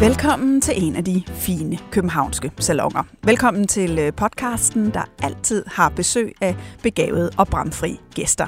Velkommen til en af de fine københavnske salonger. Velkommen til øh, podcasten, der altid har besøg af begavede og bramfri gæster.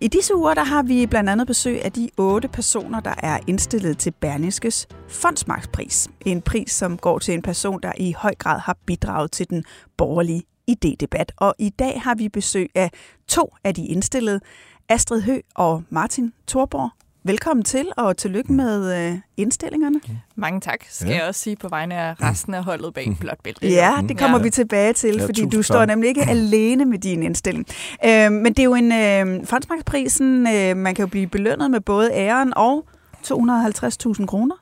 I disse uger der har vi blandt andet besøg af de otte personer, der er indstillet til Berniskes Fondsmarkspris. En pris, som går til en person, der i høj grad har bidraget til den borgerlige idédebat. Og i dag har vi besøg af to af de indstillede, Astrid Hø og Martin Thorborg. Velkommen til, og tillykke med øh, indstillingerne. Mange tak, skal ja. jeg også sige på vegne af resten af holdet bag Blåt Bælte. Ja, det kommer ja. vi tilbage til, Ja, fordi du står tak. nemlig ikke alene med din indstilling. Øh, men det er jo en øh, fondsmarkedsprisen, øh, man kan jo blive belønnet med både æren og 250.000 kroner.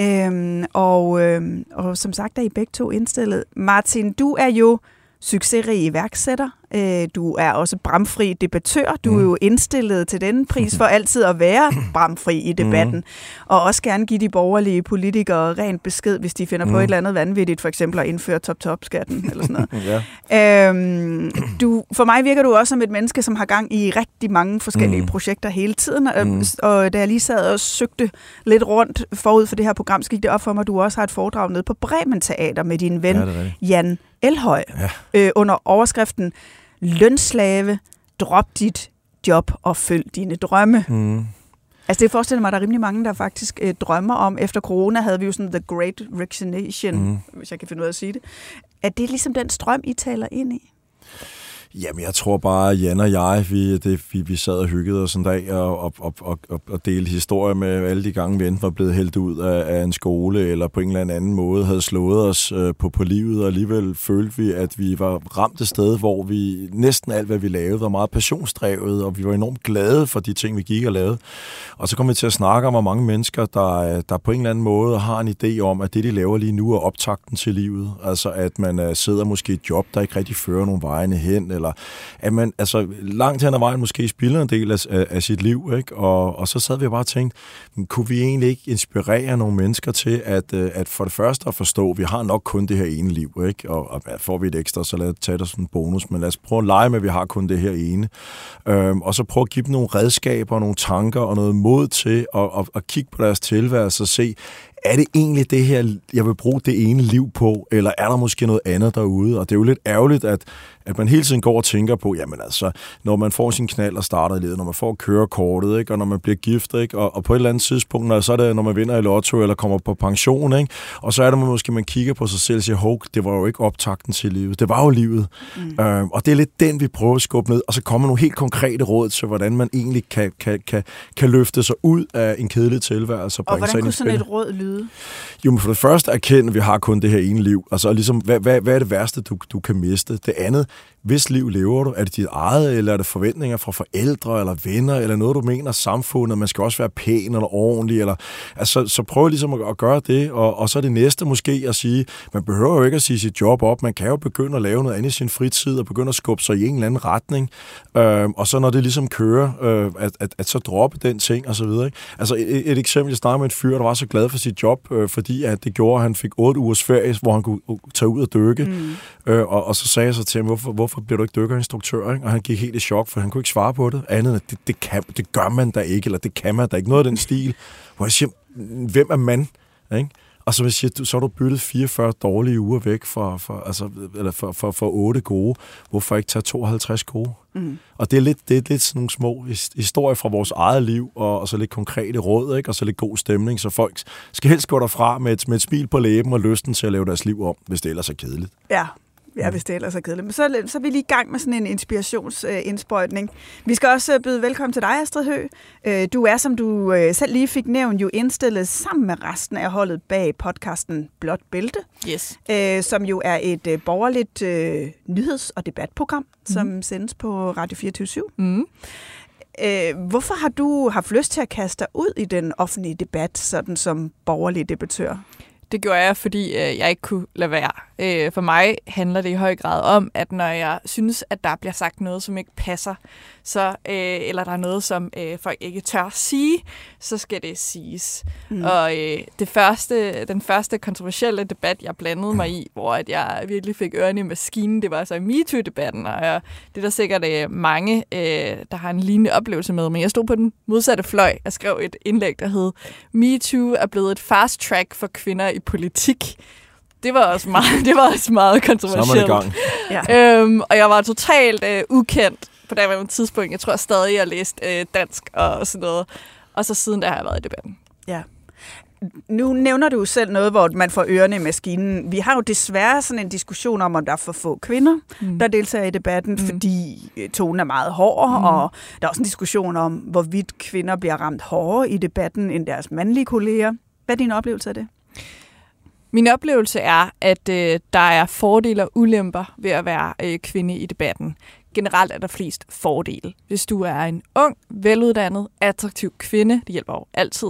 Øh, og, øh, og som sagt er I begge to indstillet. Martin, du er jo succesrig iværksætter. Øh, Du er også bramfri debattør. Du er jo indstillet til denne pris for altid at være bramfri i debatten. Og også gerne give de borgerlige politikere rent besked, hvis de finder på et eller andet vanvittigt, for eksempel at indføre top-top-skatten eller sådan noget. Ja. Øhm, du, for mig virker du også som et menneske, som har gang i rigtig mange forskellige mm. projekter hele tiden. Og, mm. og da jeg lige sad og søgte lidt rundt forud for det her program, så gik det op for mig, at du også har et foredrag nede på Bremen Teater med din ven Ja. Jan Elhøj Ja. øh, under overskriften Lønslave, drop dit job og følg dine drømme. Mm. Altså det forestiller mig, at der er rimelig mange, der faktisk øh, drømmer om, efter corona havde vi jo sådan The Great Vaccination, Mm. hvis jeg kan finde ud af at sige det. Er det ligesom den strøm, I taler ind i? Jamen, jeg tror bare, at Jan og jeg, vi, det, vi, vi sad og hyggede os en dag og, og, og, og, og, delte historier med alle de gange, vi enten var blevet hældt ud af, af en skole, eller på en eller anden måde havde slået os øh, på, på livet, og alligevel følte vi, at vi var ramt et sted, hvor vi næsten alt, hvad vi lavede, var meget passionsdrevet, og vi var enormt glade for de ting, vi gik og lavede. Og så kom vi til at snakke om, hvor mange mennesker, der, der på en eller anden måde har en idé om, at det, de laver lige nu, er optakten til livet. Altså, at man øh, sidder måske i et job, der ikke rigtig fører nogen vejene hen, eller at man altså, langt hen ad vejen måske spilder en del af, af, af sit liv. Ikke? Og, og så sad vi og bare og tænkte, men kunne vi egentlig ikke inspirere nogle mennesker til, at, øh, at for det første at forstå, at vi har nok kun det her ene liv, ikke? og, og får vi et ekstra, så lad os tage det som en bonus, men lad os prøve at lege med, at vi har kun det her ene. Øhm, og så prøve at give dem nogle redskaber, nogle tanker og noget mod til at, at, at kigge på deres tilværelse og se, er det egentlig det her, jeg vil bruge det ene liv på, eller er der måske noget andet derude? Og det er jo lidt ærgerligt, at, at man hele tiden går og tænker på, jamen altså, når man får sin knald og starter i livet, når man får kørekortet, ikke? og når man bliver gift, ikke? Og, og på et eller andet tidspunkt, når, så er det, når man vinder i lotto eller kommer på pension, ikke? og så er det man måske, man kigger på sig selv og siger, hov, det var jo ikke optakten til livet, det var jo livet. Mm. Øhm, og det er lidt den, vi prøver at skubbe ned, og så kommer nogle helt konkrete råd til, hvordan man egentlig kan, kan, kan, kan løfte sig ud af en kedelig tilværelse. Og sig hvordan i kunne sådan et råd lyde? Jo, men for det første erkende, at vi har kun det her ene liv. Altså ligesom, hvad, hvad, hvad er det værste, du, du kan miste? Det andet, hvis liv lever du? Er det dit eget, eller er det forventninger fra forældre eller venner, eller noget, du mener samfundet? Man skal også være pæn eller ordentlig. Eller, altså, så prøv ligesom at, at gøre det, og, og så er det næste måske at sige, man behøver jo ikke at sige sit job op, man kan jo begynde at lave noget andet i sin fritid, og begynde at skubbe sig i en eller anden retning. Øh, og så når det ligesom kører, øh, at, at, at så droppe den ting, og så videre. Ikke? Altså et, et eksempel, jeg snakkede med en fyr, der var så glad for sit job, øh, fordi at det gjorde, at han fik otte ugers ferie, hvor han kunne uh, tage ud og dykke. Mm. Øh, og, og så sagde jeg så til ham, hvorfor, hvorfor bliver du ikke dykkerinstruktør? Ikke? Og han gik helt i chok, for han kunne ikke svare på det. Andet end, det, det, kan, det gør man da ikke, eller det kan man da ikke. Noget af den stil. Hvor jeg siger, hvem er man? Ikke? Og så jeg sige, du, så har du byttet 44 dårlige uger væk for, for, altså, eller for, for, for 8 gode. Hvorfor ikke tage 52 gode? Mm. Og det er, lidt, det er lidt sådan nogle små his- historier fra vores eget liv, og, og så lidt konkrete råd, ikke? og så lidt god stemning, så folk skal helst gå derfra med et, med et smil på læben og lysten til at lave deres liv om, hvis det ellers er kedeligt. Ja, Ja, hvis det ellers er kedeligt. Men så, så er vi lige i gang med sådan en inspirationsindsprøjtning. Vi skal også øh, byde velkommen til dig, Astrid Hø. Øh, du er, som du øh, selv lige fik nævnt, jo indstillet sammen med resten af holdet bag podcasten Blot Bælte. Yes. Som jo er et borgerligt nyheds- og debatprogram, mm. som sendes på Radio 24 mm. Hvorfor har du haft lyst til at kaste dig ud i den offentlige debat, sådan som borgerlig debattør? Det gjorde jeg, fordi øh, jeg ikke kunne lade være. Øh, for mig handler det i høj grad om, at når jeg synes, at der bliver sagt noget, som ikke passer, så, øh, eller der er noget, som øh, folk ikke tør sige, så skal det siges. Mm. Og øh, det første, den første kontroversielle debat, jeg blandede mig i, hvor at jeg virkelig fik ørerne i maskinen, det var altså MeToo-debatten, og jeg, det er der sikkert øh, mange, øh, der har en lignende oplevelse med, men jeg stod på den modsatte fløj og skrev et indlæg, der hed MeToo er blevet et fast track for kvinder i politik det var også meget, det var også meget kontroversielt. Så man i gang. Ja. Øhm, og jeg var totalt øh, ukendt på det tidspunkt. Jeg tror jeg stadig, jeg har læst øh, dansk og sådan noget. Og så siden der har jeg været i debatten. Ja. Nu nævner du selv noget, hvor man får ørerne i maskinen. Vi har jo desværre sådan en diskussion om, om der er for få kvinder, mm. der deltager i debatten, mm. fordi øh, tonen er meget hård, mm. og der er også en diskussion om, hvorvidt kvinder bliver ramt hårdere i debatten end deres mandlige kolleger. Hvad er din oplevelse af det? Min oplevelse er, at øh, der er fordele og ulemper ved at være øh, kvinde i debatten. Generelt er der flest fordele. Hvis du er en ung, veluddannet, attraktiv kvinde, det hjælper jo altid,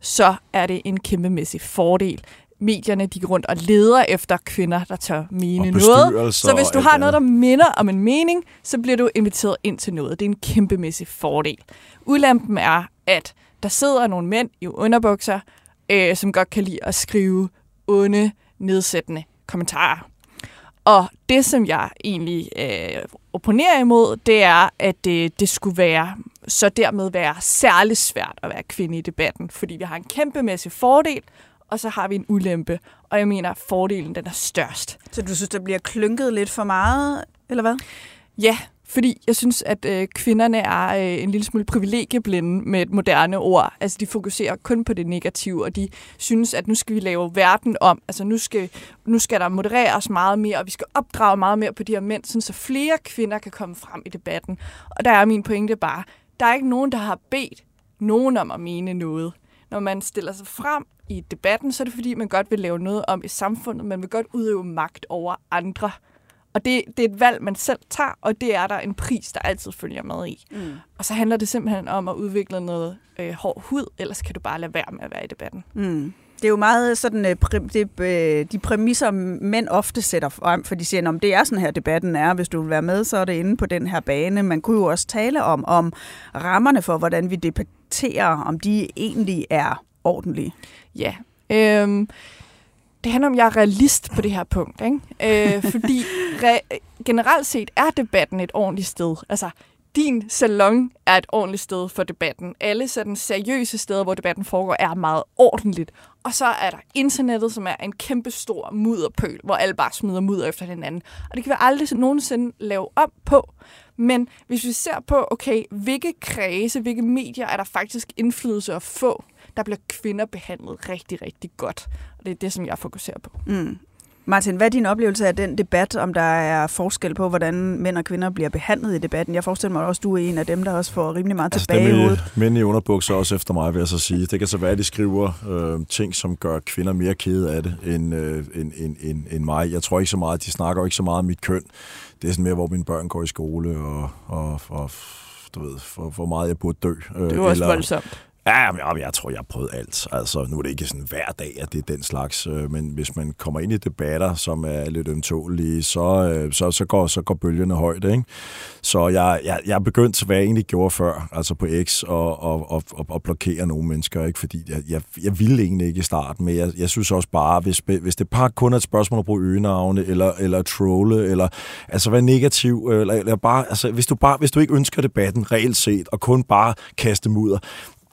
så er det en kæmpemæssig fordel. Medierne de går rundt og leder efter kvinder, der tør mene noget. Så hvis du har noget, der minder om en mening, så bliver du inviteret ind til noget. Det er en kæmpemæssig fordel. Ulempen er, at der sidder nogle mænd i underbukser, øh, som godt kan lide at skrive onde, nedsættende kommentarer. Og det, som jeg egentlig øh, opponerer imod, det er, at det, det skulle være så dermed være særligt svært at være kvinde i debatten, fordi vi har en kæmpemæssig fordel, og så har vi en ulempe. Og jeg mener, at fordelen den er størst. Så du synes, der bliver klynket lidt for meget, eller hvad? Ja, fordi jeg synes, at øh, kvinderne er øh, en lille smule privilegieblinde med et moderne ord. Altså, de fokuserer kun på det negative, og de synes, at nu skal vi lave verden om. Altså, nu skal, nu skal der modereres meget mere, og vi skal opdrage meget mere på de her mænd, så flere kvinder kan komme frem i debatten. Og der er min pointe bare, der er ikke nogen, der har bedt nogen om at mene noget. Når man stiller sig frem i debatten, så er det fordi, man godt vil lave noget om i samfundet. Man vil godt udøve magt over andre. Og det, det er et valg, man selv tager, og det er der en pris, der altid følger med i. Mm. Og så handler det simpelthen om at udvikle noget øh, hård hud, ellers kan du bare lade være med at være i debatten. Mm. Det er jo meget sådan, øh, det, øh, de præmisser, mænd ofte sætter frem, for de siger, om det er sådan her debatten er, hvis du vil være med, så er det inde på den her bane. Man kunne jo også tale om, om rammerne for, hvordan vi debatterer, om de egentlig er ordentlige. Ja, øhm, det handler om, at jeg er realist på det her punkt. Ikke? Øh, fordi re- generelt set er debatten et ordentligt sted. Altså, din salon er et ordentligt sted for debatten. Alle sådan seriøse steder, hvor debatten foregår, er meget ordentligt. Og så er der internettet, som er en kæmpe stor mudderpøl, hvor alle bare smider mudder efter hinanden. Og det kan vi aldrig nogensinde lave op på. Men hvis vi ser på, okay, hvilke kredse, hvilke medier er der faktisk indflydelse at få, der bliver kvinder behandlet rigtig, rigtig godt. Og det er det, som jeg fokuserer på. Mm. Martin, hvad er din oplevelse af den debat, om der er forskel på, hvordan mænd og kvinder bliver behandlet i debatten? Jeg forestiller mig også, at du er en af dem, der også får rimelig meget altså, tilbage i hovedet. Mænd i underbukser også efter mig, vil jeg så sige. Det kan så være, at de skriver øh, ting, som gør kvinder mere kede af det, end, øh, end, end, end, end mig. Jeg tror ikke så meget, de snakker ikke så meget om mit køn. Det er sådan mere, hvor mine børn går i skole, og, og, og du ved, for, hvor meget jeg burde dø. Øh, det er også eller, voldsomt. Ja, men jeg tror, jeg har prøvet alt. Altså, nu er det ikke sådan hver dag, at det er den slags. Øh, men hvis man kommer ind i debatter, som er lidt ømtålige, så, øh, så, så, går, så går bølgene højt. Ikke? Så jeg, jeg, jeg er begyndt, hvad jeg egentlig gjorde før, altså på X, og, og, og, og, og blokere nogle mennesker. Ikke? Fordi jeg, jeg, jeg ville egentlig ikke i starten, men jeg, jeg synes også bare, hvis, hvis det bare kun er et spørgsmål at bruge øgenavne, eller, eller trolle, eller altså være negativ, eller, eller bare, altså, hvis, du bare, hvis du ikke ønsker debatten reelt set, og kun bare kaste mudder,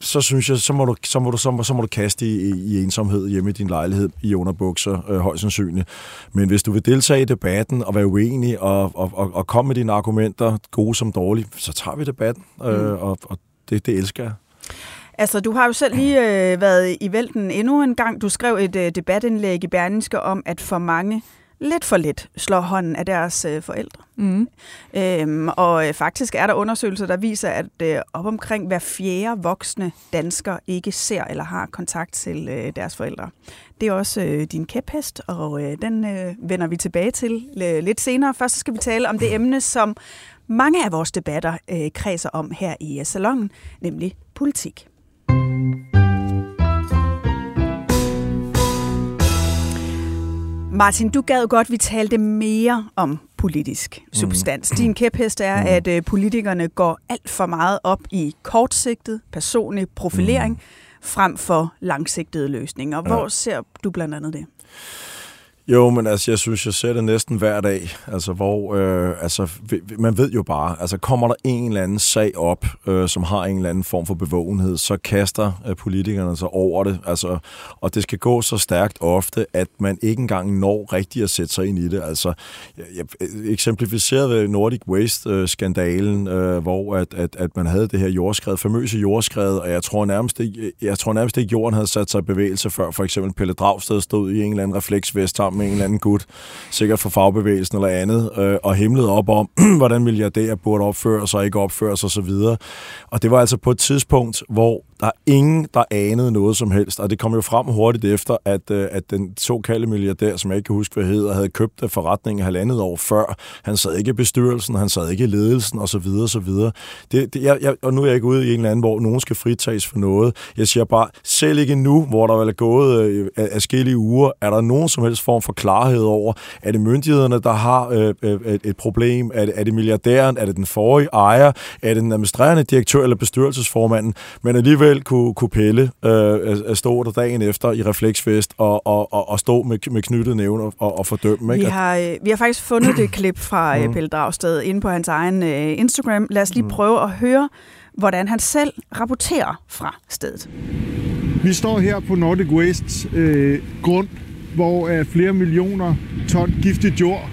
så synes jeg, så må du, så må du, så må, så må du kaste i, i ensomhed hjemme i din lejlighed i underbukser, øh, højst sandsynligt. Men hvis du vil deltage i debatten og være uenig og, og, og, og komme med dine argumenter, gode som dårlige, så tager vi debatten, øh, mm. og, og det, det elsker jeg. Altså, du har jo selv lige øh, været i vælten endnu en gang. Du skrev et øh, debatindlæg i Berlingske om, at for mange lidt for lidt slår hånden af deres øh, forældre. Mm. Øhm, og øh, faktisk er der undersøgelser, der viser, at øh, op omkring hver fjerde voksne dansker ikke ser eller har kontakt til øh, deres forældre. Det er også øh, din kæphest, og øh, den øh, vender vi tilbage til øh, lidt senere. Først skal vi tale om det emne, som mange af vores debatter øh, kredser om her i øh, salongen, nemlig politik. Martin, du gad godt, vi talte mere om politisk substans. Mm. Din kæphest er, mm. at øh, politikerne går alt for meget op i kortsigtet personlig profilering mm. frem for langsigtede løsninger. Hvor ja. ser du blandt andet det? Jo, men altså, jeg synes, jeg ser det næsten hver dag. Altså, hvor, øh, altså, man ved jo bare, altså, kommer der en eller anden sag op, øh, som har en eller anden form for bevågenhed, så kaster øh, politikerne sig over det. Altså, og det skal gå så stærkt ofte, at man ikke engang når rigtigt at sætte sig ind i det. Altså, jeg, jeg eksemplificerede ved Nordic Waste-skandalen, øh, øh, hvor at, at, at man havde det her jordskred, famøse jordskred, og jeg tror nærmest ikke, jeg tror nærmest ikke, jorden havde sat sig i bevægelse før. For eksempel Pelle Dragsted stod i en eller anden refleksvest med en eller anden gut, sikkert for fagbevægelsen eller andet, øh, og himlede op om, hvordan milliardærer burde opføre sig og ikke opføre sig osv. Og det var altså på et tidspunkt, hvor der er ingen, der anede noget som helst, og det kom jo frem hurtigt efter, at, øh, at den såkaldte milliardær, som jeg ikke kan huske, hvad hedder, havde købt forretningen halvandet år før. Han sad ikke i bestyrelsen, han sad ikke i ledelsen osv. osv. Det, det, jeg, jeg, og nu er jeg ikke ude i en eller anden, hvor nogen skal fritages for noget. Jeg siger bare, selv ikke nu, hvor der vel er gået øh, afskillige uger, er der nogen som helst form for klarhed over, er det myndighederne, der har øh, øh, et problem? Er det, er det milliardæren? Er det den forrige ejer? Er det den administrerende direktør eller bestyrelsesformanden? Men alligevel kunne, kunne Pelle øh, at stå der dagen efter i refleksfest og, og, og, og stå med, med knyttet nævn og, og fordømme. Ikke? Vi, har, øh, vi har faktisk fundet det klip fra øh, mm. Pelle Dragsted inde på hans egen øh, Instagram. Lad os lige mm. prøve at høre, hvordan han selv rapporterer fra stedet. Vi står her på Nordic Waste øh, grund hvor uh, flere millioner ton giftigt jord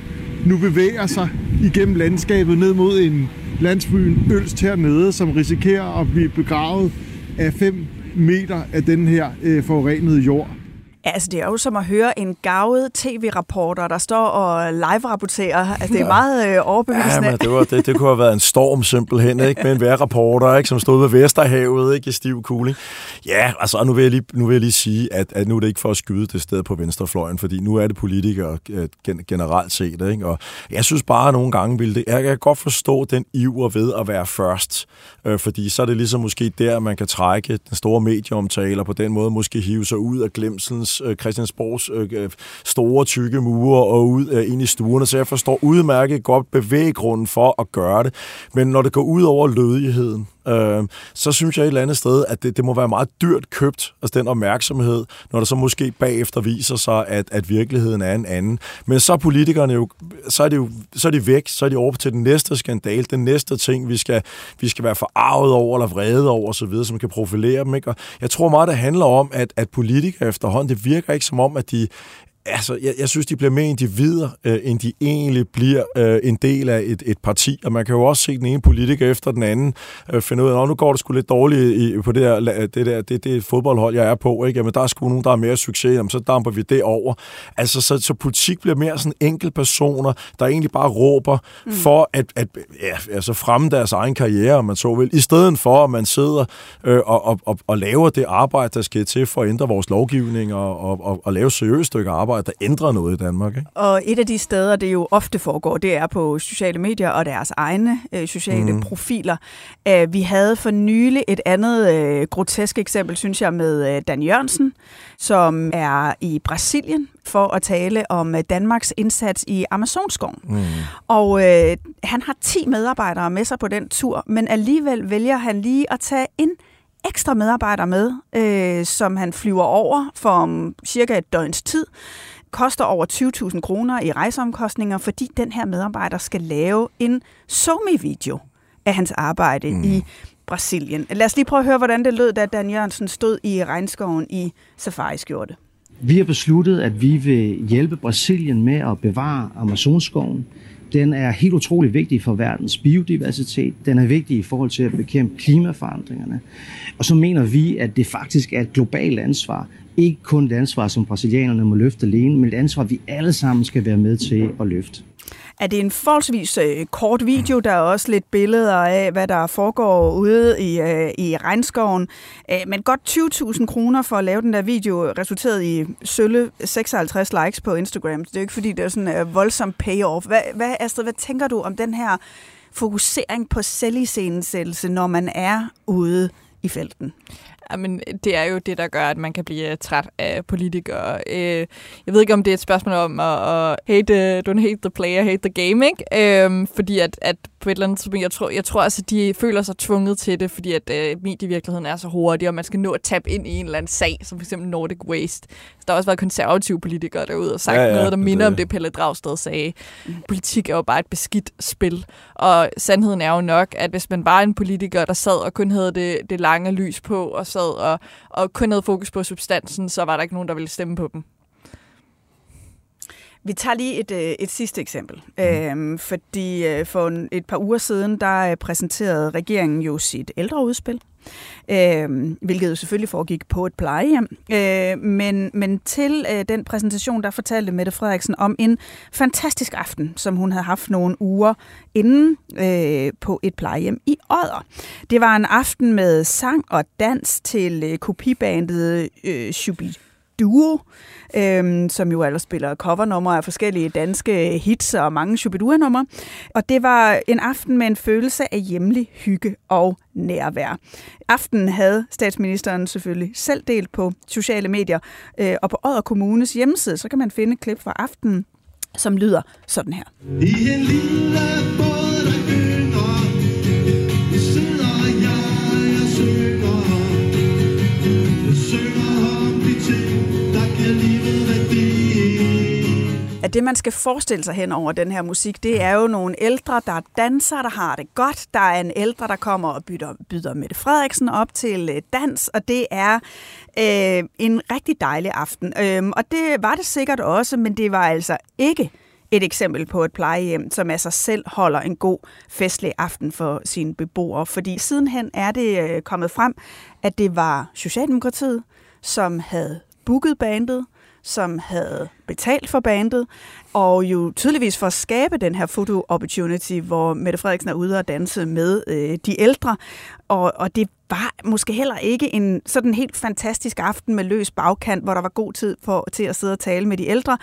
nu bevæger sig igennem landskabet ned mod en landsbyen Ølst hernede, som risikerer at blive begravet af 5 meter af den her øh, forurenede jord. Ja, altså det er jo som at høre en gavet tv-rapporter, der står og live-rapporterer. Altså det er meget øh, overbevisende. Ja, men det, var, det, det kunne have været en storm simpelthen, ikke? med en vejrrapporter, ikke? som stod ved Vesterhavet ikke? i stiv kuling. Ja, altså nu vil, jeg lige, nu vil jeg lige sige, at, at nu er det ikke for at skyde det sted på venstrefløjen, fordi nu er det politikere øh, generelt set. Ikke? Og jeg synes bare, at nogle gange vil det... Jeg kan godt forstå den iver ved at være først, øh, fordi så er det ligesom måske der, man kan trække den store medieomtaler på den måde, måske hive sig ud af glemselens Christians, øh, Christiansborgs øh, øh, store, tykke mure og ud øh, ind i stuerne, så jeg forstår udmærket godt bevæggrunden for at gøre det. Men når det går ud over lødigheden, øh, så synes jeg et eller andet sted, at det, det må være meget dyrt købt, altså den opmærksomhed, når der så måske bagefter viser sig, at, at virkeligheden er en anden. Men så er politikerne jo, så er, det jo, så er de væk, så er de over til den næste skandal, den næste ting, vi skal, vi skal være forarvet over, eller vrede over osv., som kan profilere dem. Ikke? Og jeg tror meget, det handler om, at, at politikere efterhånden, det virker ikke som om, at de Altså, jeg, jeg synes, de bliver mere individer, øh, end de egentlig bliver øh, en del af et, et parti. Og man kan jo også se den ene politiker efter den anden øh, finde ud af, at nu går det sgu lidt dårligt i, på det der, det der det, det fodboldhold, jeg er på. Ikke? Jamen, der er sgu nogen, der er mere succes, jamen, så damper vi det over. Altså, så, så politik bliver mere sådan enkelte personer, der egentlig bare råber mm. for at, at ja, altså fremme deres egen karriere, om man så vil, i stedet for, at man sidder øh, og, og, og, og laver det arbejde, der skal til for at ændre vores lovgivning og, og, og, og lave seriøst stykke arbejde arbejde, der ændrer noget i Danmark. Ikke? Og et af de steder, det jo ofte foregår, det er på sociale medier og deres egne øh, sociale mm. profiler. Uh, vi havde for nylig et andet øh, grotesk eksempel, synes jeg, med øh, Dan Jørgensen, som er i Brasilien for at tale om øh, Danmarks indsats i Amazonskoven. Mm. Og øh, han har 10 medarbejdere med sig på den tur, men alligevel vælger han lige at tage en ekstra medarbejder med, øh, som han flyver over for om cirka et døgns tid. Koster over 20.000 kroner i rejseomkostninger, fordi den her medarbejder skal lave en somi-video af hans arbejde mm. i Brasilien. Lad os lige prøve at høre, hvordan det lød, da Dan Jørgensen stod i regnskoven i safari-skjorte. Vi har besluttet, at vi vil hjælpe Brasilien med at bevare Amazonskoven. Den er helt utrolig vigtig for verdens biodiversitet. Den er vigtig i forhold til at bekæmpe klimaforandringerne. Og så mener vi, at det faktisk er et globalt ansvar ikke kun et ansvar, som brasilianerne må løfte alene, men et ansvar, vi alle sammen skal være med til at løfte. Er det en forholdsvis øh, kort video? Der er også lidt billeder af, hvad der foregår ude i, øh, i regnskoven. Øh, men godt 20.000 kroner for at lave den der video resulterede i sølle 56 likes på Instagram. Det er jo ikke fordi, det er sådan en øh, voldsom payoff. Hvad, hvad, Astrid, hvad tænker du om den her fokusering på selviscenesættelse, når man er ude i felten? Jamen, øh, det er jo det, der gør, at man kan blive øh, træt af politikere. Øh, jeg ved ikke, om det er et spørgsmål om at, hate, don't hate the player, hate the game, ikke? Øhm, fordi at, at på et eller andet tidspunkt, jeg tror, jeg tror altså, de føler sig tvunget til det, fordi at øh, medievirkeligheden er så hurtig, og man skal nå at tabe ind i en eller anden sag, som f.eks. Nordic Waste. Der har også været konservative politikere derude og sagt ja, ja, noget, der minder det. om det, Pelle Dragsted sagde. Mm. Politik er jo bare et beskidt spil, og sandheden er jo nok, at hvis man var en politiker, der sad og kun havde det, det lange lys på, og sad og, og kun havde fokus på substansen, så var der ikke nogen, der ville stemme på dem. Vi tager lige et, øh, et sidste eksempel, mm. øhm, fordi øh, for et par uger siden, der øh, præsenterede regeringen jo sit ældreudspil, øh, hvilket jo selvfølgelig foregik på et plejehjem. Øh, men, men til øh, den præsentation, der fortalte Mette Frederiksen om en fantastisk aften, som hun havde haft nogle uger inden øh, på et plejehjem i Odder. Det var en aften med sang og dans til øh, kopibandet øh, Shubi Duo, øhm, som jo ellers spiller covernumre af forskellige danske hits og mange Shubidua-numre. Og det var en aften med en følelse af hjemlig hygge og nærvær. Aftenen havde statsministeren selvfølgelig selv delt på sociale medier, øh, og på Odder Kommunes hjemmeside, så kan man finde klip fra aftenen, som lyder sådan her. I en lille båd, det, man skal forestille sig hen over den her musik, det er jo nogle ældre, der danser, der har det godt. Der er en ældre, der kommer og bytter, byder Mette Frederiksen op til øh, dans, og det er øh, en rigtig dejlig aften. Øh, og det var det sikkert også, men det var altså ikke et eksempel på et plejehjem, som af sig selv holder en god festlig aften for sine beboere. Fordi sidenhen er det øh, kommet frem, at det var Socialdemokratiet, som havde booket bandet, som havde betalt for bandet, og jo tydeligvis for at skabe den her photo opportunity, hvor Mette Frederiksen er ude og danse med øh, de ældre. Og, og det var måske heller ikke en sådan helt fantastisk aften med løs bagkant, hvor der var god tid for, til at sidde og tale med de ældre.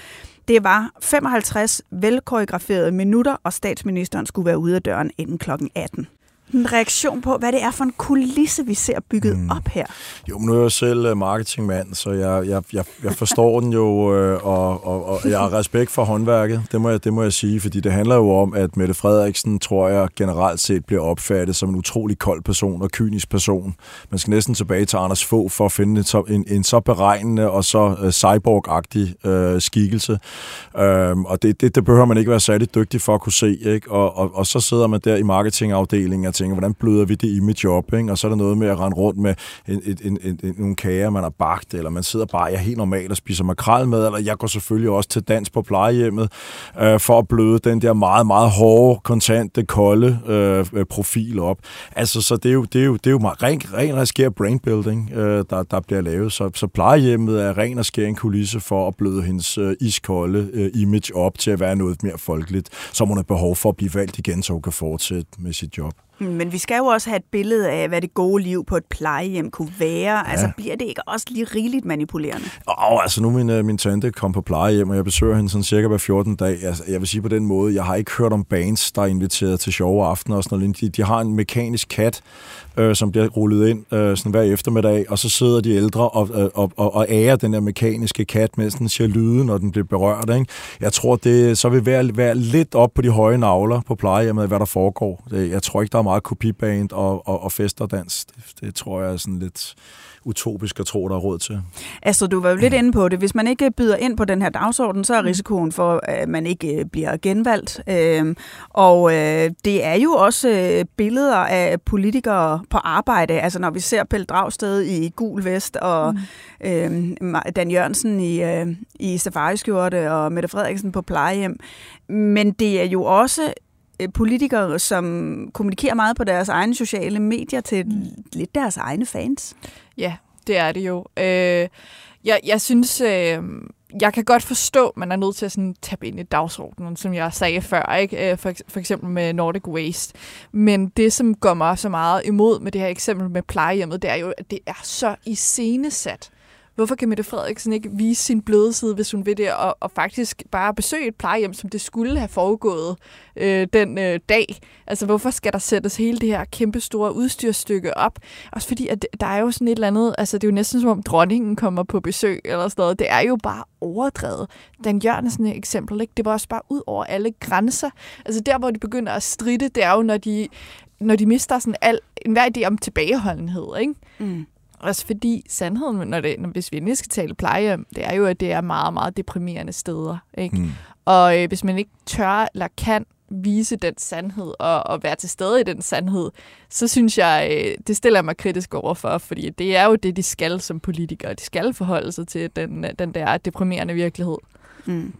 Det var 55 velkoreograferede minutter, og statsministeren skulle være ude af døren inden klokken 18 en reaktion på, hvad det er for en kulisse, vi ser bygget mm. op her? Jo, men nu er jeg jo selv øh, marketingmand, så jeg, jeg, jeg, jeg forstår den jo, øh, og, og, og jeg har respekt for håndværket, det må, jeg, det må jeg sige, fordi det handler jo om, at Mette Frederiksen, tror jeg, generelt set bliver opfattet som en utrolig kold person og kynisk person. Man skal næsten tilbage til Anders få for at finde en, så, en, en så beregnende og så uh, cyborg-agtig uh, skikkelse. Uh, og det, det, det behøver man ikke være særlig dygtig for at kunne se, ikke? Og, og, og så sidder man der i marketingafdelingen og tænker, hvordan bløder vi det image op? Ikke? Og så er der noget med at rende rundt med en, en, en, en, nogle kager, man har bagt, eller man sidder bare, jeg er helt normal og spiser makrel med, eller jeg går selvfølgelig også til dans på plejehjemmet, øh, for at bløde den der meget, meget hårde, kontante, kolde øh, profil op. Altså, så det er jo, det er jo, det er jo ren, ren og skær brainbuilding, øh, der, der bliver lavet. Så, så plejehjemmet er ren og skær en kulisse for at bløde hendes øh, iskolde øh, image op til at være noget mere folkeligt, som hun har behov for at blive valgt igen, så hun kan fortsætte med sit job. Men vi skal jo også have et billede af, hvad det gode liv på et plejehjem kunne være. Ja. Altså, bliver det ikke også lige rigeligt manipulerende? Åh, oh, altså nu min, øh, min tante kom på plejehjem, og jeg besøger hende sådan cirka hver 14 dag. Altså, jeg vil sige på den måde, jeg har ikke hørt om bands, der er inviteret til sjove aftener og sådan noget. De, de har en mekanisk kat, øh, som bliver rullet ind øh, sådan hver eftermiddag, og så sidder de ældre og, øh, og, og, og ærer den der mekaniske kat, mens den siger lyde, når den bliver berørt. Ikke? Jeg tror, det så vil være, være lidt op på de høje navler på plejehjemmet, hvad der foregår. Det, jeg tror ikke, der er meget kopiband og, og, og fest og dans. Det, det tror jeg er sådan lidt utopisk at tro, der er råd til. Altså, du var jo lidt inde på det. Hvis man ikke byder ind på den her dagsorden, så er risikoen for, at man ikke øh, bliver genvalgt. Øhm, og øh, det er jo også øh, billeder af politikere på arbejde. Altså, når vi ser Pelle Dragsted i gul vest, og mm. øhm, Dan Jørgensen i, i safariskjorte, og Mette Frederiksen på plejehjem. Men det er jo også politikere, som kommunikerer meget på deres egne sociale medier til mm. lidt deres egne fans. Ja, det er det jo. Øh, Jeg, jeg synes, øh, jeg kan godt forstå, at man er nødt til at sådan, tabe ind i dagsordenen, som jeg sagde før, ikke? Øh, for, for eksempel med Nordic Waste. Men det, som går mig så meget imod med det her eksempel med plejehjemmet, det er jo, at det er så iscenesat. Hvorfor kan Mette Frederiksen ikke vise sin bløde side, hvis hun vil det, og, og faktisk bare besøge et plejehjem, som det skulle have foregået øh, den øh, dag? Altså, hvorfor skal der sættes hele det her kæmpe store udstyrstykke op? Også fordi, at der er jo sådan et eller andet, altså det er jo næsten som om dronningen kommer på besøg eller sådan noget. Det er jo bare overdrevet. Dan Jørgensen et eksempel, ikke? det var også bare ud over alle grænser. Altså der, hvor de begynder at stride, det er jo, når de når de mister sådan al, enhver idé om tilbageholdenhed, ikke? Mm. Også fordi sandheden, når det, når, hvis vi endelig skal tale plejehjem, det er jo, at det er meget, meget deprimerende steder. Ikke? Mm. Og øh, hvis man ikke tør eller kan vise den sandhed og, og være til stede i den sandhed, så synes jeg, øh, det stiller mig kritisk over for, fordi det er jo det, de skal som politikere. De skal forholde sig til den, den der deprimerende virkelighed. Mm.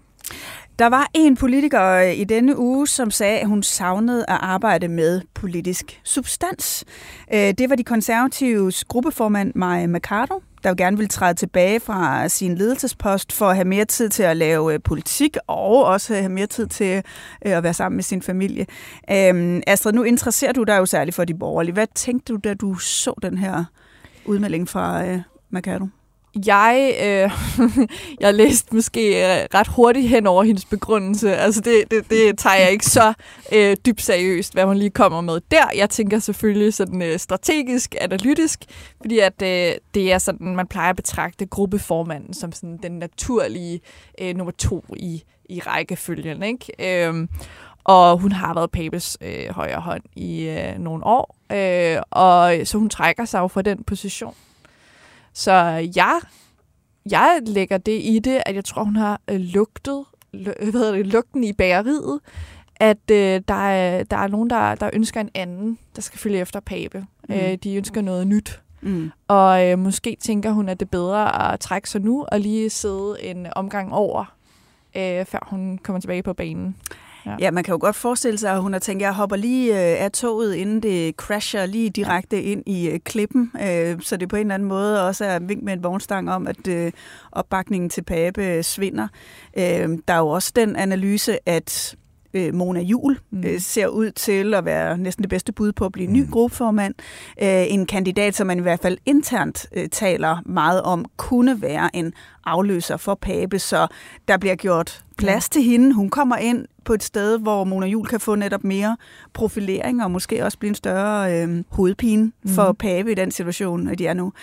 Der var en politiker øh, i denne uge, som sagde, at hun savnede at arbejde med politisk substans. Øh, det var de konservatives gruppeformand Maja Mercado, der jo gerne ville træde tilbage fra sin ledelsespost for at have mere tid til at lave øh, politik og også have mere tid til at være sammen med sin familie. Øhm, Astrid, nu interesserer du dig jo særligt for de borgerlige. Hvad tænkte du, da du så den her udmelding fra Mercado? Jeg, øh, jeg læste måske øh, ret hurtigt hen over hendes begrundelse. Altså det, det, det tager jeg ikke så øh, dybt seriøst, hvad hun lige kommer med der. Jeg tænker selvfølgelig sådan øh, strategisk, analytisk, fordi at øh, det er sådan, man plejer at betragte gruppeformanden som sådan den naturlige øh, nummer to i, i rækkefølgen. Ikke? Øh, og hun har været Papes øh, højre hånd i øh, nogle år, øh, og så hun trækker sig jo fra den position. Så jeg, jeg lægger det i det, at jeg tror, hun har øh, lugtet, hvad hedder det, lugten i bageriet, at øh, der, er, der er nogen, der, der ønsker en anden, der skal følge efter Pape. Mm. Øh, de ønsker noget nyt. Mm. Og øh, måske tænker hun, at det er bedre at trække sig nu og lige sidde en omgang over, øh, før hun kommer tilbage på banen. Ja. ja, man kan jo godt forestille sig, at hun har tænkt, at jeg hopper lige øh, af toget, inden det crasher lige direkte ind i øh, klippen, øh, så det på en eller anden måde også er vink med en vognstang om, at opbakningen til Pape svinder. Der er jo også den analyse, at øh, Mona Jul mm. øh, ser ud til at være næsten det bedste bud på at blive ny mm. gruppeformand. Øh, en kandidat, som man i hvert fald internt øh, taler meget om, kunne være en afløser for Pape, så der bliver gjort plads ja. til hende. Hun kommer ind på et sted, hvor Mona Jul kan få netop mere profilering og måske også blive en større øh, hovedpine mm. for Pape i den situation, de er nu.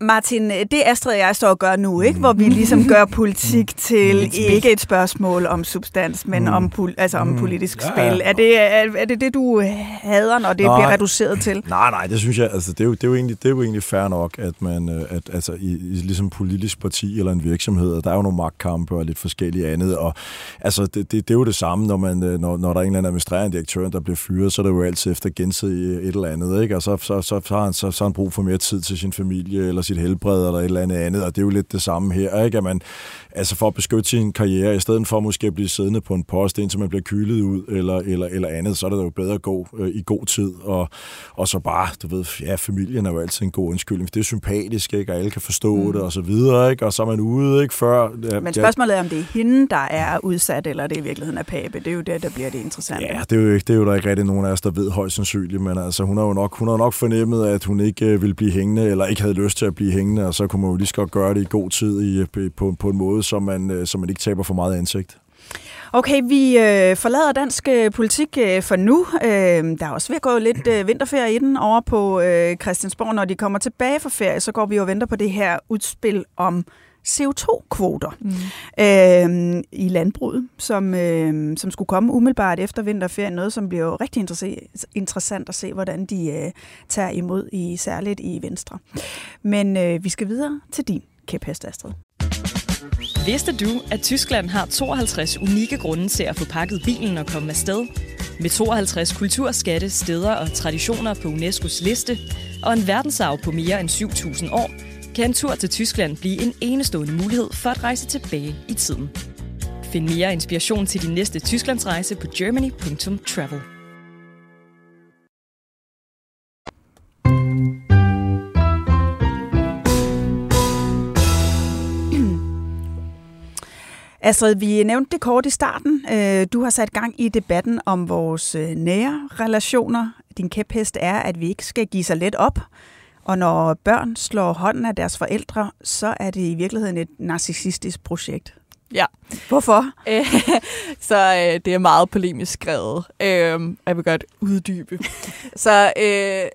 Martin, det Astrid og jeg står og gør nu, ikke? hvor vi ligesom gør politik til ikke et spørgsmål om substans, men om, altså om politisk ja, spil. Er det, er, er det det, du hader, når det nej, bliver reduceret til? Nej, nej, det synes jeg, altså det er jo, det er jo, egentlig, det er jo egentlig fair nok, at man, øh, at, altså i, i ligesom politisk parti eller en virksomhed, der er jo nogle magtkampe og lidt forskellige andet, og altså det, det, det er jo det samme, når, man, øh, når, når der er en eller anden administrerende direktør, der bliver fyret, så er det jo altid efter gensidig et eller andet, ikke? og så, så, så, så, har han, så, så har han brug for mere tid til sin familie, eller sit helbred eller et eller andet andet, og det er jo lidt det samme her, ikke? At man, altså for at beskytte sin karriere, i stedet for måske at blive siddende på en post, indtil man bliver kylet ud eller, eller, eller andet, så er det jo bedre at gå øh, i god tid, og, og så bare, du ved, ja, familien er jo altid en god undskyldning, det er sympatisk, ikke? Og alle kan forstå mm. det, og så videre, ikke? Og så er man ude, ikke? Før... Ja, Men spørgsmålet er, om det er hende, der er udsat, eller det i virkeligheden er Pape. Det er jo det, der bliver det interessante. Ja, det er jo, ikke, det er jo der ikke rigtig nogen af os, der ved højst sandsynligt, men altså, hun har jo nok, hun har nok fornemmet, at hun ikke øh, ville blive hængende, eller ikke havde lyst til at blive hængende, og så kunne man jo lige så godt gøre det i god tid i, øh, på, på en måde, som man, øh, så som man ikke taber for meget ansigt. Okay, vi øh, forlader dansk øh, politik øh, for nu. Øh, der er også ved at gå lidt øh, vinterferie i den over på øh, Christiansborg. Når de kommer tilbage fra ferie, så går vi og venter på det her udspil om CO2-kvoter mm. øh, i landbruget, som, øh, som skulle komme umiddelbart efter vinterferien. Noget, som bliver rigtig interessant at se, hvordan de øh, tager imod, i særligt i Venstre. Men øh, vi skal videre til din kæphest, Astrid. Vidste du, at Tyskland har 52 unikke grunde til at få pakket bilen og komme afsted? Med 52 kulturskatte, steder og traditioner på UNESCO's liste, og en verdensarv på mere end 7.000 år, kan en tur til Tyskland blive en enestående mulighed for at rejse tilbage i tiden. Find mere inspiration til din næste Tysklandsrejse på germany.travel. Astrid, vi nævnte det kort i starten. Øh, du har sat gang i debatten om vores øh, nære relationer. Din kæphest er, at vi ikke skal give sig let op. Og når børn slår hånden af deres forældre, så er det i virkeligheden et narcissistisk projekt. Ja. Hvorfor? så øh, det er meget polemisk skrevet. Øh, jeg vil godt uddybe. så øh,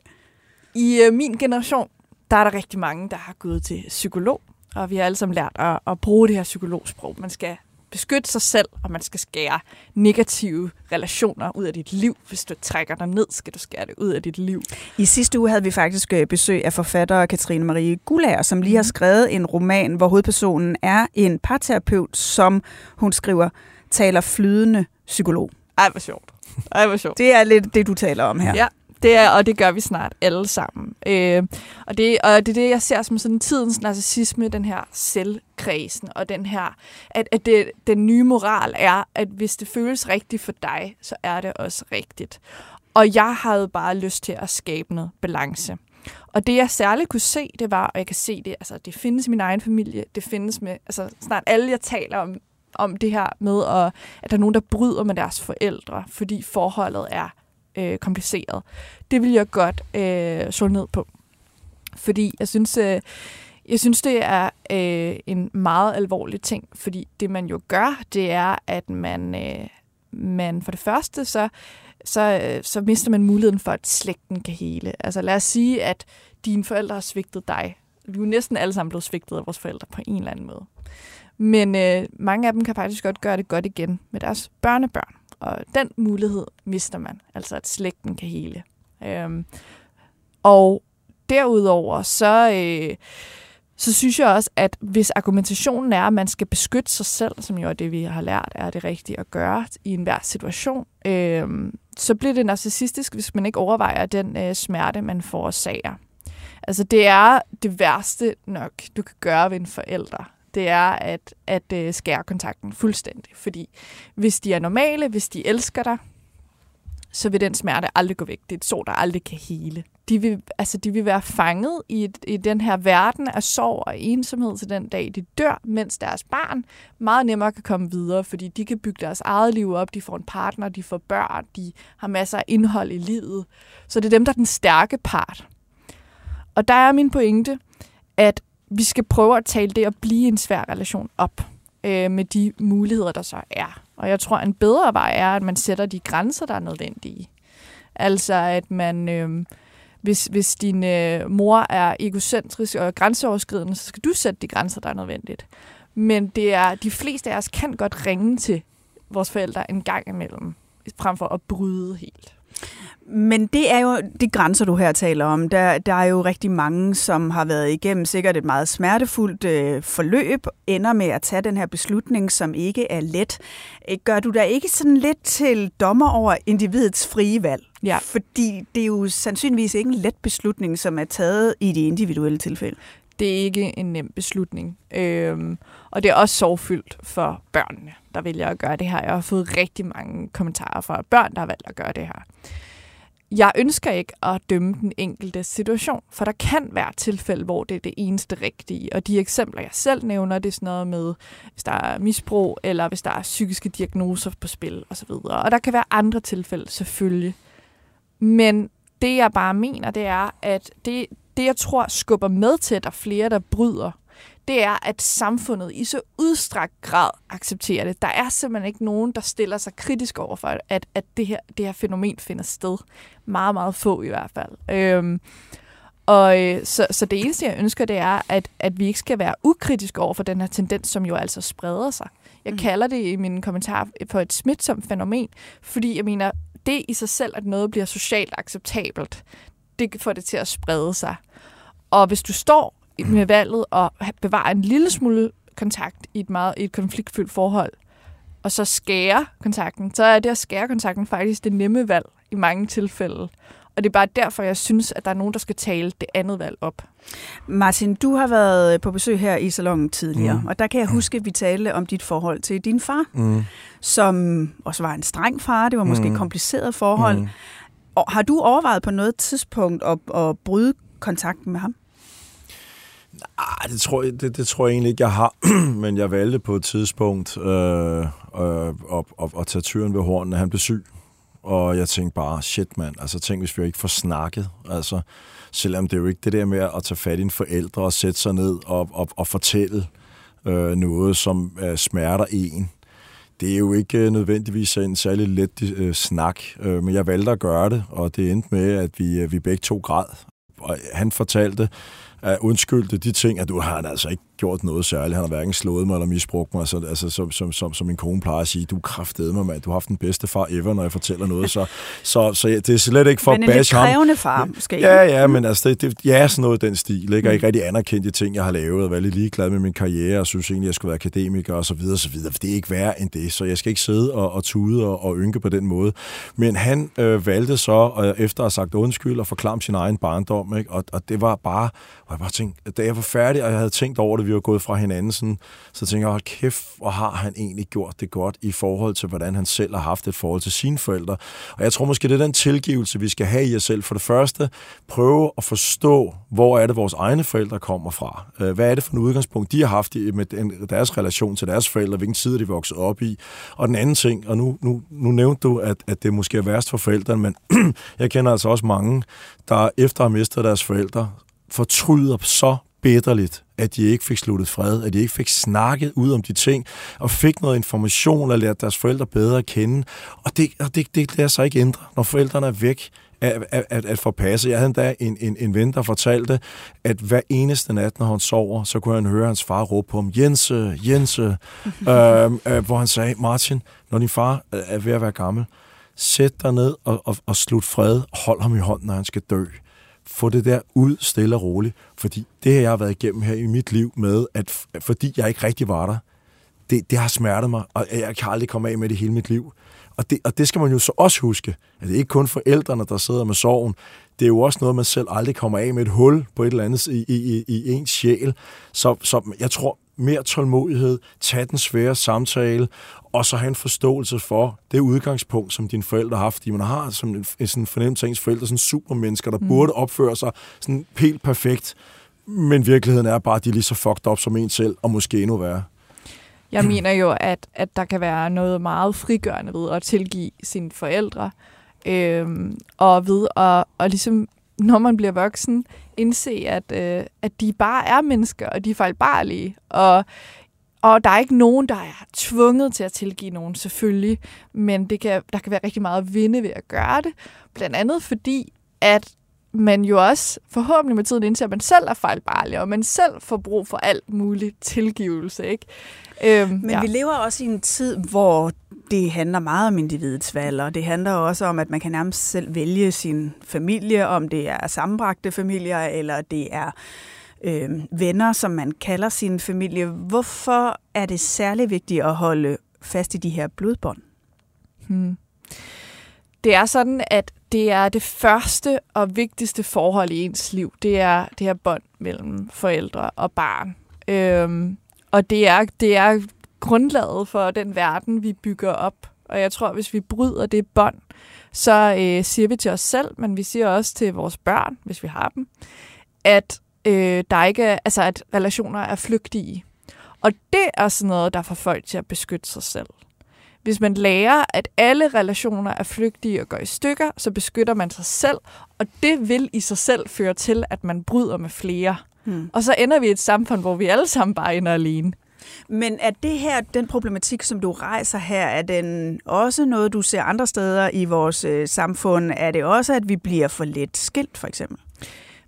i øh, min generation, der er der rigtig mange, der har gået til psykolog. Og vi har alle sammen lært at, at bruge det her psykologsprog. Man skal beskytte sig selv, og man skal skære negative relationer ud af dit liv. Hvis du trækker dig ned, skal du skære det ud af dit liv. I sidste uge havde vi faktisk øh, besøg af forfatter Katrine Marie Gulager, som lige har mhm. skrevet en roman, hvor hovedpersonen er en parterapeut, som hun skriver, taler flydende psykolog. Ej, hvor sjovt. Ej, hvor sjovt. Det er lidt det, du taler om her. Ja, det er, og det gør vi snart alle sammen. Øh, og, det, og det er det, jeg ser som sådan tidens narcissisme, den her selvkredsen, og den her, at, at det, den nye moral er, at hvis det føles rigtigt for dig, så er det også rigtigt. Og jeg havde bare lyst til at skabe noget balance. Og det jeg særligt kunne se, det var, og jeg kan se det, altså det findes i min egen familie, det findes med, altså snart alle jeg taler om, om det her med, at, at der er nogen, der bryder med deres forældre, fordi forholdet er øh, kompliceret. Det vil jeg godt øh, slå ned på. Fordi jeg synes, øh, jeg synes det er øh, en meget alvorlig ting, fordi det man jo gør, det er, at man, øh, man for det første, så, så, øh, så mister man muligheden for, at slægten kan hele. Altså lad os sige, at dine forældre har svigtet dig. Vi er jo næsten alle sammen blevet svigtet af vores forældre på en eller anden måde. Men øh, mange af dem kan faktisk godt gøre det godt igen med deres børnebørn. Og den mulighed mister man, altså at slægten kan hele. Øhm, og derudover, så, øh, så synes jeg også, at hvis argumentationen er, at man skal beskytte sig selv, som jo er det, vi har lært, er det rigtige at gøre i enhver situation, øh, så bliver det narcissistisk, hvis man ikke overvejer den øh, smerte, man forårsager. Altså det er det værste nok, du kan gøre ved en forælder det er at, at øh, skære kontakten fuldstændig. Fordi hvis de er normale, hvis de elsker dig, så vil den smerte aldrig gå væk. Det er et sår, der aldrig kan hele. De vil, altså, de vil være fanget i, et, i den her verden af sorg og ensomhed til den dag, de dør, mens deres barn meget nemmere kan komme videre, fordi de kan bygge deres eget liv op, de får en partner, de får børn, de har masser af indhold i livet. Så det er dem, der er den stærke part. Og der er min pointe, at vi skal prøve at tale det at blive en svær relation op øh, med de muligheder, der så er. Og jeg tror, en bedre vej er, at man sætter de grænser, der er nødvendige. Altså, at man... Øh, hvis, hvis din øh, mor er egocentrisk og grænseoverskridende, så skal du sætte de grænser, der er nødvendigt. Men det er, de fleste af os kan godt ringe til vores forældre en gang imellem, frem for at bryde helt. Men det er jo de grænser, du her taler om. Der, der er jo rigtig mange, som har været igennem sikkert et meget smertefuldt øh, forløb, ender med at tage den her beslutning, som ikke er let. Øh, gør du da ikke sådan lidt til dommer over individets frie valg? Ja. Fordi det er jo sandsynligvis ikke en let beslutning, som er taget i de individuelle tilfælde. Det er ikke en nem beslutning. Øhm, og det er også sorgfyldt for børnene, der vælger at gøre det her. Jeg har fået rigtig mange kommentarer fra børn, der har valgt at gøre det her. Jeg ønsker ikke at dømme den enkelte situation, for der kan være tilfælde, hvor det er det eneste rigtige. Og de eksempler, jeg selv nævner, det er sådan noget med, hvis der er misbrug, eller hvis der er psykiske diagnoser på spil osv. Og der kan være andre tilfælde, selvfølgelig. Men det, jeg bare mener, det er, at det, det jeg tror skubber med til, at der er flere, der bryder det er, at samfundet i så udstrakt grad accepterer det. Der er simpelthen ikke nogen, der stiller sig kritisk over for, at, at det, her, det her fænomen finder sted. Meget, meget få i hvert fald. Øhm, og øh, så, så det eneste, jeg ønsker, det er, at, at vi ikke skal være ukritiske over for den her tendens, som jo altså spreder sig. Jeg mm. kalder det i min kommentar for et smitsomt fænomen, fordi jeg mener, det i sig selv, at noget bliver socialt acceptabelt, det får det til at sprede sig. Og hvis du står med valget at bevare en lille smule kontakt i et meget i et konfliktfyldt forhold, og så skære kontakten, så er det at skære kontakten faktisk det nemme valg i mange tilfælde. Og det er bare derfor, jeg synes, at der er nogen, der skal tale det andet valg op. Martin, du har været på besøg her i salongen tidligere, mm. og der kan jeg huske, at vi talte om dit forhold til din far, mm. som også var en streng far. Det var måske mm. et kompliceret forhold. Mm. Og har du overvejet på noget tidspunkt at, at bryde kontakten med ham? Nej, det tror, jeg, det, det tror jeg egentlig ikke, jeg har. Men jeg valgte på et tidspunkt øh, øh, at, at, at tage tyren ved hornene. Han blev syg. Og jeg tænkte bare, shit mand, altså tænk, hvis vi ikke får snakket. Altså, selvom det er jo ikke det der med at tage fat i en forældre og sætte sig ned og, og, og fortælle øh, noget, som øh, smerter en. Det er jo ikke øh, nødvendigvis en særlig let øh, snak, øh, men jeg valgte at gøre det, og det endte med, at vi, øh, vi begge to græd. Og han fortalte, at undskyldte de ting, at du har altså ikke gjort noget særligt. Han har hverken slået mig eller misbrugt mig. Så, altså, som, som, som, som min kone plejer at sige, du er kraftedeme mig, mand. Du har haft den bedste far ever, når jeg fortæller noget. Så, så, så ja, det er slet ikke for at bash ham. Men en krævende far, måske. Ja, ja, men altså, det, det, ja, sådan noget den stil. Ikke? Jeg er ikke rigtig anerkendt de ting, jeg har lavet, og være lidt ligeglad med min karriere, og synes egentlig, jeg skulle være akademiker, og så videre, og så videre. For det er ikke værre end det, så jeg skal ikke sidde og, og tude og, og ynke på den måde. Men han øh, valgte så, øh, efter at have sagt undskyld, og forklare sin egen barndom, ikke? Og, og det var bare, og jeg bare tænkte, da jeg var færdig, og jeg havde tænkt over det, vi var gået fra hinanden, sådan, så tænkte jeg, hold kæft, hvor har han egentlig gjort det godt i forhold til, hvordan han selv har haft et forhold til sine forældre. Og jeg tror måske, det er den tilgivelse, vi skal have i os selv. For det første, prøve at forstå, hvor er det, vores egne forældre kommer fra. Øh, hvad er det for en udgangspunkt, de har haft med deres relation til deres forældre, hvilken side de er vokset op i. Og den anden ting, og nu, nu, nu nævnte du, at, at det måske er værst for forældrene, men jeg kender altså også mange, der efter at have mistet deres forældre, fortryder så bitterligt, at de ikke fik sluttet fred, at de ikke fik snakket ud om de ting, og fik noget information og lært deres forældre bedre at kende. Og det, og det, det lader sig ikke ændre, når forældrene er væk at, at, at, forpasse. Jeg havde endda en, en, en ven, der fortalte, at hver eneste nat, når han sover, så kunne han høre hans far råbe på ham, Jense, Jense, øh, øh, hvor han sagde, Martin, når din far er ved at være gammel, sæt dig ned og, og, og slut fred, hold ham i hånden, når han skal dø få det der ud stille og roligt. Fordi det her, jeg har været igennem her i mit liv med, at fordi jeg ikke rigtig var der, det, det har smertet mig, og jeg kan aldrig komme af med det hele mit liv. Og det, og det skal man jo så også huske, at det er ikke kun forældrene, der sidder med sorgen. Det er jo også noget, man selv aldrig kommer af med et hul på et eller andet i, i, i ens sjæl. Så, så jeg tror, mere tålmodighed, tage den svære samtale, og så have en forståelse for det udgangspunkt, som dine forældre har haft. Fordi man har som en, en sådan fornemmelse af ens forældre, sådan supermennesker, der mm. burde opføre sig sådan helt perfekt. Men virkeligheden er bare, at de er lige så fucked up som en selv, og måske endnu værre. Jeg mener jo, at, at der kan være noget meget frigørende ved at tilgive sine forældre, øhm, og ved at og ligesom, når man bliver voksen, indse, at, øh, at de bare er mennesker, og de er fejlbarlige, og og der er ikke nogen, der er tvunget til at tilgive nogen, selvfølgelig, men det kan, der kan være rigtig meget at vinde ved at gøre det. Blandt andet fordi, at man jo også forhåbentlig med tiden indser, at man selv er fejlbarlig, og man selv får brug for alt muligt tilgivelse. Ikke? Øhm, Men ja. vi lever også i en tid, hvor det handler meget om individets valg, og det handler også om, at man kan nærmest selv vælge sin familie, om det er sammenbragte familier, eller det er øh, venner, som man kalder sin familie. Hvorfor er det særlig vigtigt at holde fast i de her blodbånd? Hmm. Det er sådan, at det er det første og vigtigste forhold i ens liv. Det er det her bånd mellem forældre og barn. Øhm, og det er, det er grundlaget for den verden, vi bygger op. Og jeg tror, hvis vi bryder det bånd, så øh, siger vi til os selv, men vi siger også til vores børn, hvis vi har dem, at øh, der ikke er, altså at relationer er flygtige. Og det er sådan noget, der får folk til at beskytte sig selv. Hvis man lærer, at alle relationer er flygtige og går i stykker, så beskytter man sig selv, og det vil i sig selv føre til, at man bryder med flere. Hmm. Og så ender vi i et samfund, hvor vi alle sammen bare ender alene. Men er det her, den problematik, som du rejser her, er den også noget, du ser andre steder i vores øh, samfund? Er det også, at vi bliver for let skilt, for eksempel?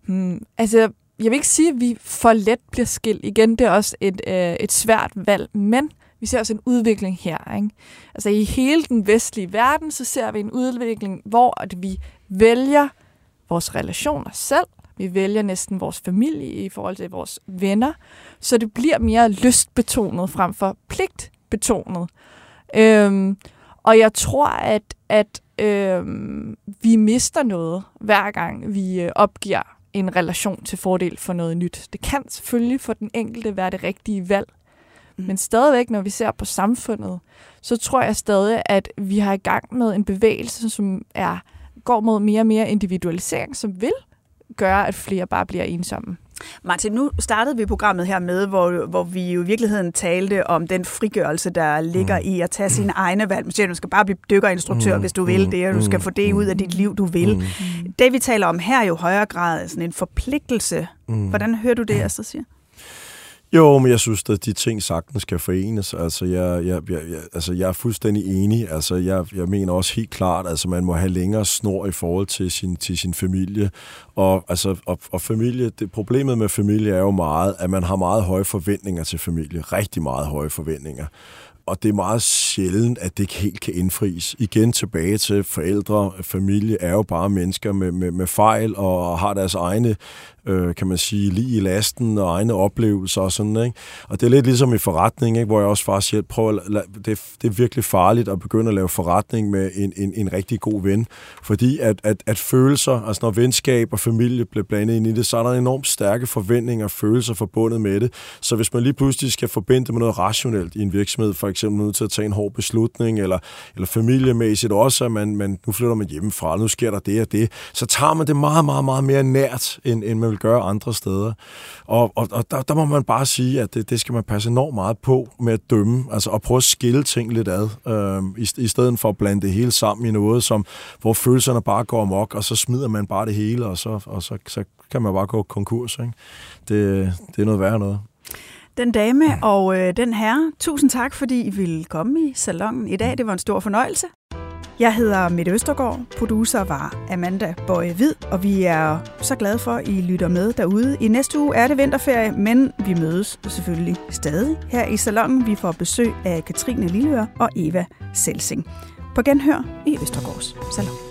Hmm, altså, jeg vil ikke sige, at vi for let bliver skilt. Igen, det er også et, øh, et svært valg, men vi ser også en udvikling her. Ikke? Altså i hele den vestlige verden, så ser vi en udvikling, hvor at vi vælger vores relationer selv. Vi vælger næsten vores familie i forhold til vores venner. Så det bliver mere lystbetonet frem for pligtbetonet. Øhm, og jeg tror, at, at øhm, vi mister noget, hver gang vi øh, opgiver en relation til fordel for noget nyt. Det kan selvfølgelig for den enkelte være det rigtige valg, Mm. Men stadigvæk, når vi ser på samfundet, så tror jeg stadig, at vi har i gang med en bevægelse, som er går mod mere og mere individualisering, som vil gøre, at flere bare bliver ensomme. Martin, nu startede vi programmet her med, hvor, hvor vi jo i virkeligheden talte om den frigørelse, der ligger mm. i at tage sine egne valg. Man siger, du skal bare blive dykkerinstruktør, mm. hvis du vil det, og du skal mm. få det ud af dit liv, du vil. Mm. Det, vi taler om her, er jo højere grad sådan en forpligtelse. Mm. Hvordan hører du det, jeg så siger? Jo, men jeg synes, at de ting sagtens kan forenes. Altså, jeg, jeg, jeg, altså, jeg er fuldstændig enig. Altså, jeg, jeg mener også helt klart, at altså, man må have længere snor i forhold til sin, til sin familie. Og, altså, og, og familie, det, problemet med familie er jo meget, at man har meget høje forventninger til familie. Rigtig meget høje forventninger og det er meget sjældent, at det ikke helt kan indfries. Igen tilbage til forældre, familie er jo bare mennesker med, med, med fejl og har deres egne øh, kan man sige, lige i lasten og egne oplevelser og sådan, ikke? Og det er lidt ligesom i forretning, ikke? hvor jeg også faktisk selv prøver, at det, det er virkelig farligt at begynde at lave forretning med en, en, en rigtig god ven, fordi at, at, at følelser, altså når venskab og familie bliver blandet ind i det, så er der enormt stærke forventninger og følelser forbundet med det, så hvis man lige pludselig skal forbinde det med noget rationelt i en virksomhed, for eksempel nødt til at tage en hård beslutning, eller, eller familiemæssigt også, at man, man, nu flytter man hjemmefra, nu sker der det og det, så tager man det meget, meget, meget mere nært, end, end man vil gøre andre steder. Og, og, og der, der må man bare sige, at det, det skal man passe enormt meget på med at dømme, altså at prøve at skille ting lidt ad, øh, i, i stedet for at blande det hele sammen i noget, som, hvor følelserne bare går amok, og så smider man bare det hele, og så, og så, så kan man bare gå konkurs. Ikke? Det, det er noget værre noget. Den dame og øh, den herre, tusind tak, fordi I ville komme i salongen i dag. Det var en stor fornøjelse. Jeg hedder Mette Østergaard, producer var Amanda Bøje Hvid, og vi er så glade for, at I lytter med derude. I næste uge er det vinterferie, men vi mødes selvfølgelig stadig her i salongen. Vi får besøg af Katrine Lilleør og Eva Selsing. På genhør i Østergaards Salon.